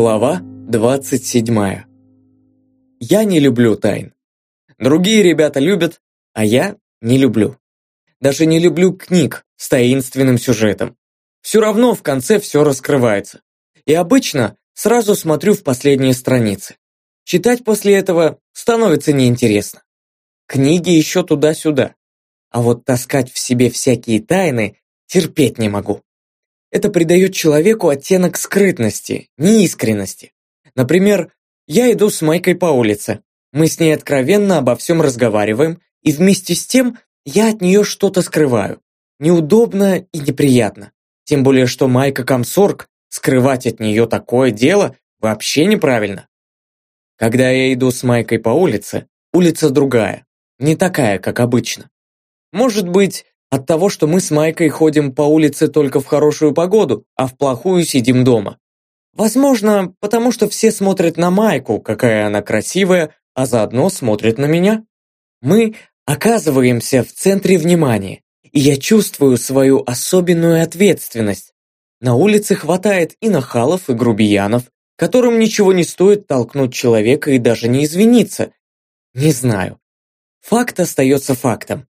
Глава 27. Я не люблю тайн. Другие ребята любят, а я не люблю. Даже не люблю книг с таинственным сюжетом. Все равно в конце все раскрывается. И обычно сразу смотрю в последние страницы. Читать после этого становится неинтересно. Книги еще туда-сюда. А вот таскать в себе всякие тайны терпеть не могу. Это придает человеку оттенок скрытности, неискренности. Например, я иду с Майкой по улице. Мы с ней откровенно обо всем разговариваем, и вместе с тем я от нее что-то скрываю. Неудобно и неприятно. Тем более, что Майка комсорг, скрывать от нее такое дело вообще неправильно. Когда я иду с Майкой по улице, улица другая, не такая, как обычно. Может быть, от того, что мы с Майкой ходим по улице только в хорошую погоду, а в плохую сидим дома. Возможно, потому что все смотрят на Майку, какая она красивая, а заодно смотрят на меня. Мы оказываемся в центре внимания, и я чувствую свою особенную ответственность. На улице хватает и нахалов, и грубиянов, которым ничего не стоит толкнуть человека и даже не извиниться. Не знаю. Факт остается фактом.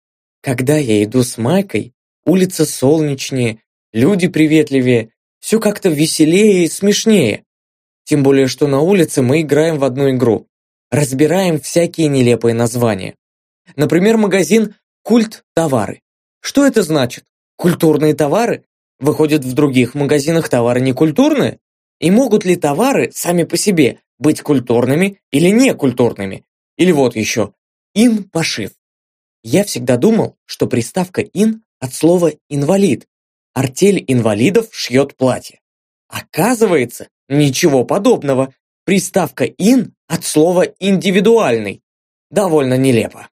Когда я иду с Майкой, улица солнечнее, люди приветливее, все как-то веселее и смешнее. Тем более, что на улице мы играем в одну игру. Разбираем всякие нелепые названия. Например, магазин «Культ товары». Что это значит? Культурные товары? Выходят, в других магазинах товары не культурные? И могут ли товары сами по себе быть культурными или некультурными? Или вот еще, ин-пошив. Я всегда думал, что приставка «ин» от слова «инвалид». Артель инвалидов шьет платье. Оказывается, ничего подобного. Приставка «ин» от слова «индивидуальный». Довольно нелепо.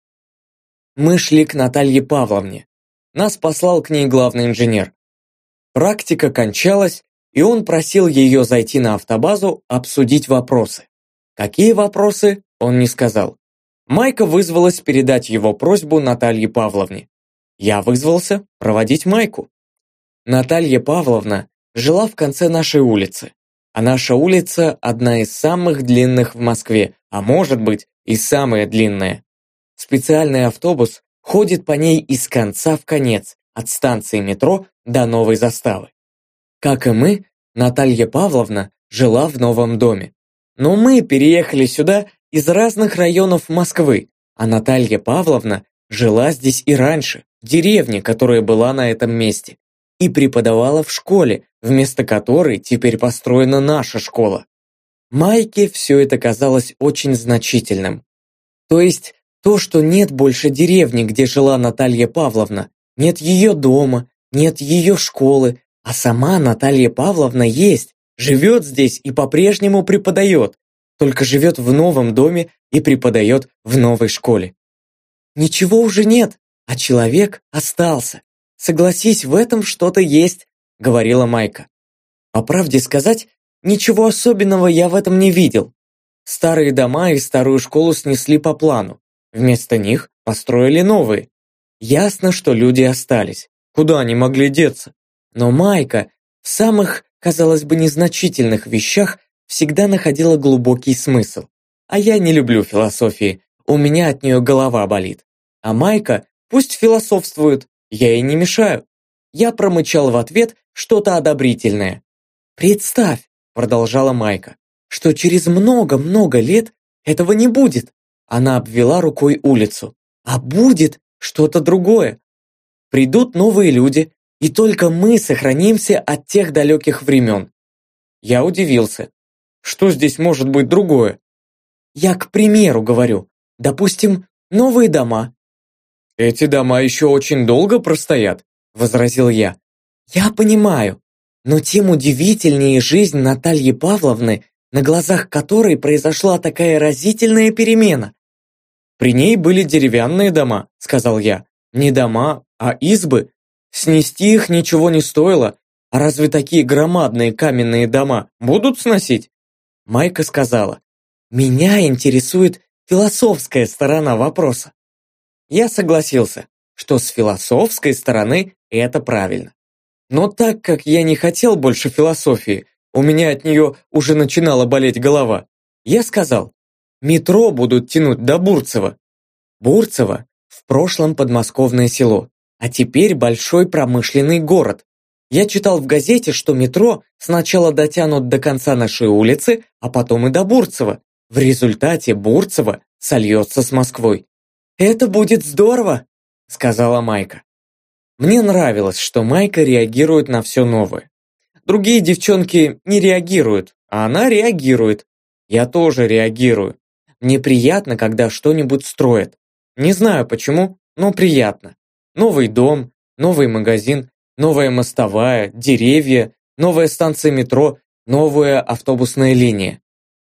Мы шли к Наталье Павловне. Нас послал к ней главный инженер. Практика кончалась, и он просил ее зайти на автобазу обсудить вопросы. Какие вопросы, он не сказал. Майка вызвалась передать его просьбу Наталье Павловне. Я вызвался проводить Майку. Наталья Павловна жила в конце нашей улицы. А наша улица одна из самых длинных в Москве, а может быть и самая длинная. Специальный автобус ходит по ней из конца в конец, от станции метро до новой заставы. Как и мы, Наталья Павловна жила в новом доме. Но мы переехали сюда из разных районов Москвы, а Наталья Павловна жила здесь и раньше, в деревне, которая была на этом месте, и преподавала в школе, вместо которой теперь построена наша школа. Майке все это казалось очень значительным. То есть то, что нет больше деревни, где жила Наталья Павловна, нет ее дома, нет ее школы, а сама Наталья Павловна есть, живет здесь и по-прежнему преподает, только живет в новом доме и преподает в новой школе. Ничего уже нет, а человек остался. Согласись, в этом что-то есть, говорила Майка. По правде сказать, ничего особенного я в этом не видел. Старые дома и старую школу снесли по плану. Вместо них построили новые. Ясно, что люди остались. Куда они могли деться? Но Майка в самых, казалось бы, незначительных вещах всегда находила глубокий смысл. А я не люблю философии, у меня от нее голова болит. А Майка пусть философствует, я ей не мешаю. Я промычал в ответ что-то одобрительное. «Представь», — продолжала Майка, «что через много-много лет этого не будет». Она обвела рукой улицу. «А будет что-то другое. Придут новые люди, и только мы сохранимся от тех далеких времен». Я удивился. Что здесь может быть другое? Я к примеру говорю. Допустим, новые дома. Эти дома еще очень долго простоят, возразил я. Я понимаю, но тем удивительнее жизнь Натальи Павловны, на глазах которой произошла такая разительная перемена. При ней были деревянные дома, сказал я. Не дома, а избы. Снести их ничего не стоило. А разве такие громадные каменные дома будут сносить? Майка сказала, «Меня интересует философская сторона вопроса». Я согласился, что с философской стороны это правильно. Но так как я не хотел больше философии, У меня от нее уже начинала болеть голова. Я сказал, метро будут тянуть до Бурцева. Бурцево в прошлом подмосковное село, а теперь большой промышленный город. Я читал в газете, что метро сначала дотянут до конца нашей улицы, а потом и до Бурцева. В результате Бурцево сольется с Москвой. «Это будет здорово», — сказала Майка. Мне нравилось, что Майка реагирует на все новое. Другие девчонки не реагируют, а она реагирует. Я тоже реагирую. Мне приятно, когда что-нибудь строят. Не знаю почему, но приятно. Новый дом, новый магазин, новая мостовая, деревья, новая станция метро, новая автобусная линия.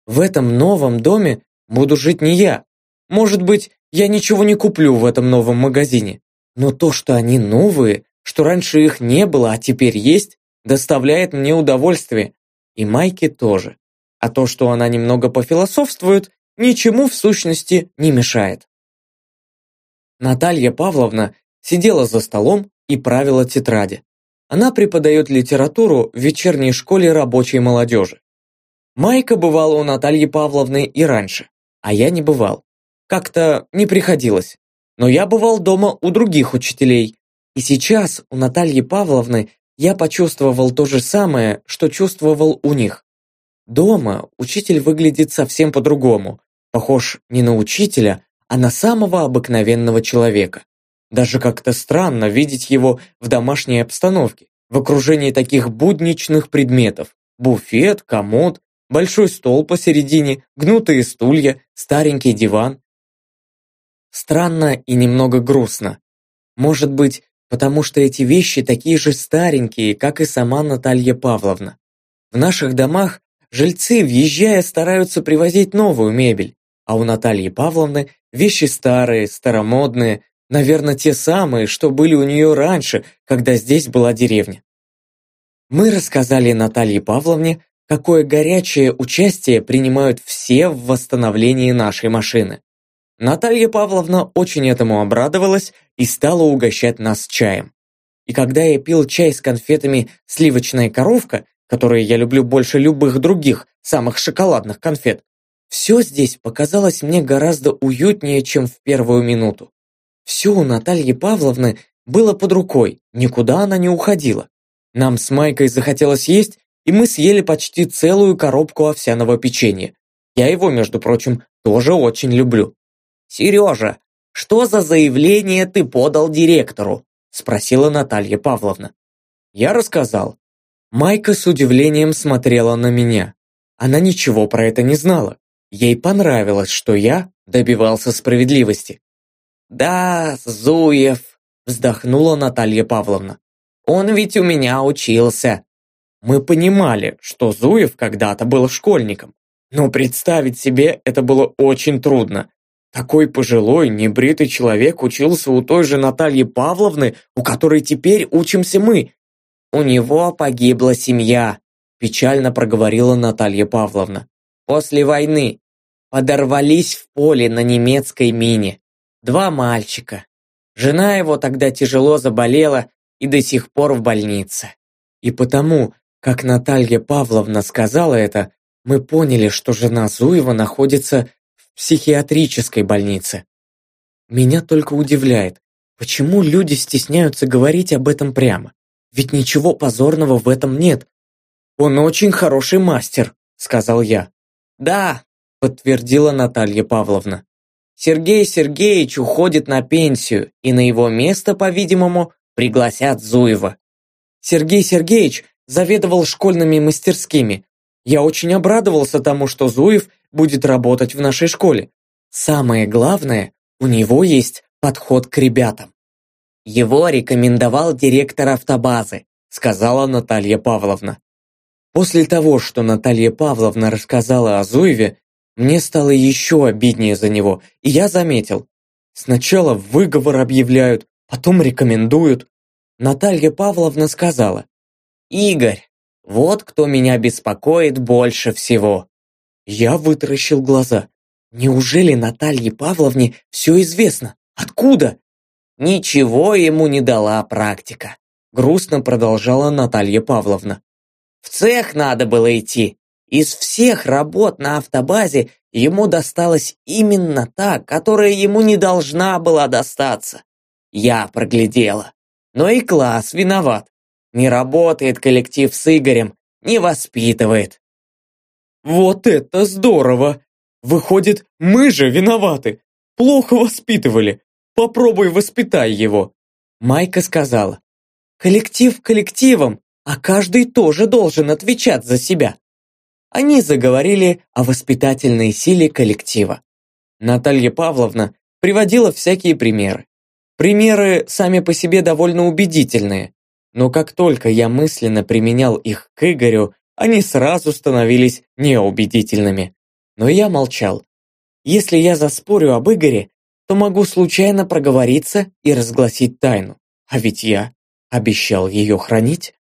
В этом новом доме буду жить не я. Может быть, я ничего не куплю в этом новом магазине. Но то, что они новые, что раньше их не было, а теперь есть, доставляет мне удовольствие. И Майке тоже. А то, что она немного пофилософствует, ничему в сущности не мешает. Наталья Павловна сидела за столом и правила тетради. Она преподает литературу в вечерней школе рабочей молодежи. Майка бывала у Натальи Павловны и раньше, а я не бывал. Как-то не приходилось. Но я бывал дома у других учителей. И сейчас у Натальи Павловны я почувствовал то же самое, что чувствовал у них. Дома учитель выглядит совсем по-другому. Похож не на учителя, а на самого обыкновенного человека. Даже как-то странно видеть его в домашней обстановке, в окружении таких будничных предметов. Буфет, комод, большой стол посередине, гнутые стулья, старенький диван. Странно и немного грустно. Может быть, потому что эти вещи такие же старенькие, как и сама Наталья Павловна. В наших домах жильцы, въезжая, стараются привозить новую мебель, а у Натальи Павловны вещи старые, старомодные, наверное, те самые, что были у нее раньше, когда здесь была деревня. Мы рассказали Наталье Павловне, какое горячее участие принимают все в восстановлении нашей машины. Наталья Павловна очень этому обрадовалась и стала угощать нас чаем. И когда я пил чай с конфетами «Сливочная коровка», которые я люблю больше любых других, самых шоколадных конфет, все здесь показалось мне гораздо уютнее, чем в первую минуту. Все у Натальи Павловны было под рукой, никуда она не уходила. Нам с Майкой захотелось есть, и мы съели почти целую коробку овсяного печенья. Я его, между прочим, тоже очень люблю. «Сережа, что за заявление ты подал директору?» спросила Наталья Павловна. Я рассказал. Майка с удивлением смотрела на меня. Она ничего про это не знала. Ей понравилось, что я добивался справедливости. «Да, Зуев», вздохнула Наталья Павловна. «Он ведь у меня учился». Мы понимали, что Зуев когда-то был школьником, но представить себе это было очень трудно. Такой пожилой, небритый человек учился у той же Натальи Павловны, у которой теперь учимся мы. У него погибла семья, печально проговорила Наталья Павловна. После войны. Подорвались в поле на немецкой мине. Два мальчика. Жена его тогда тяжело заболела и до сих пор в больнице. И потому, как Наталья Павловна сказала это, мы поняли, что жена Зуева находится психиатрической больнице. Меня только удивляет, почему люди стесняются говорить об этом прямо. Ведь ничего позорного в этом нет. Он очень хороший мастер, сказал я. Да, подтвердила Наталья Павловна. Сергей Сергеевич уходит на пенсию, и на его место, по-видимому, пригласят Зуева. Сергей Сергеевич заведовал школьными мастерскими. Я очень обрадовался тому, что Зуев будет работать в нашей школе. Самое главное, у него есть подход к ребятам. Его рекомендовал директор автобазы, сказала Наталья Павловна. После того, что Наталья Павловна рассказала о Зуеве, мне стало еще обиднее за него, и я заметил. Сначала выговор объявляют, потом рекомендуют. Наталья Павловна сказала, «Игорь, вот кто меня беспокоит больше всего. Я вытаращил глаза. Неужели Наталье Павловне все известно? Откуда? Ничего ему не дала практика. Грустно продолжала Наталья Павловна. В цех надо было идти. Из всех работ на автобазе ему досталась именно та, которая ему не должна была достаться. Я проглядела. Но и класс виноват. Не работает коллектив с Игорем, не воспитывает. Вот это здорово! Выходит, мы же виноваты. Плохо воспитывали. Попробуй воспитай его. Майка сказала. Коллектив коллективом, а каждый тоже должен отвечать за себя. Они заговорили о воспитательной силе коллектива. Наталья Павловна приводила всякие примеры. Примеры сами по себе довольно убедительные, но как только я мысленно применял их к Игорю, они сразу становились неубедительными. Но я молчал. Если я заспорю об Игоре, то могу случайно проговориться и разгласить тайну. А ведь я обещал ее хранить.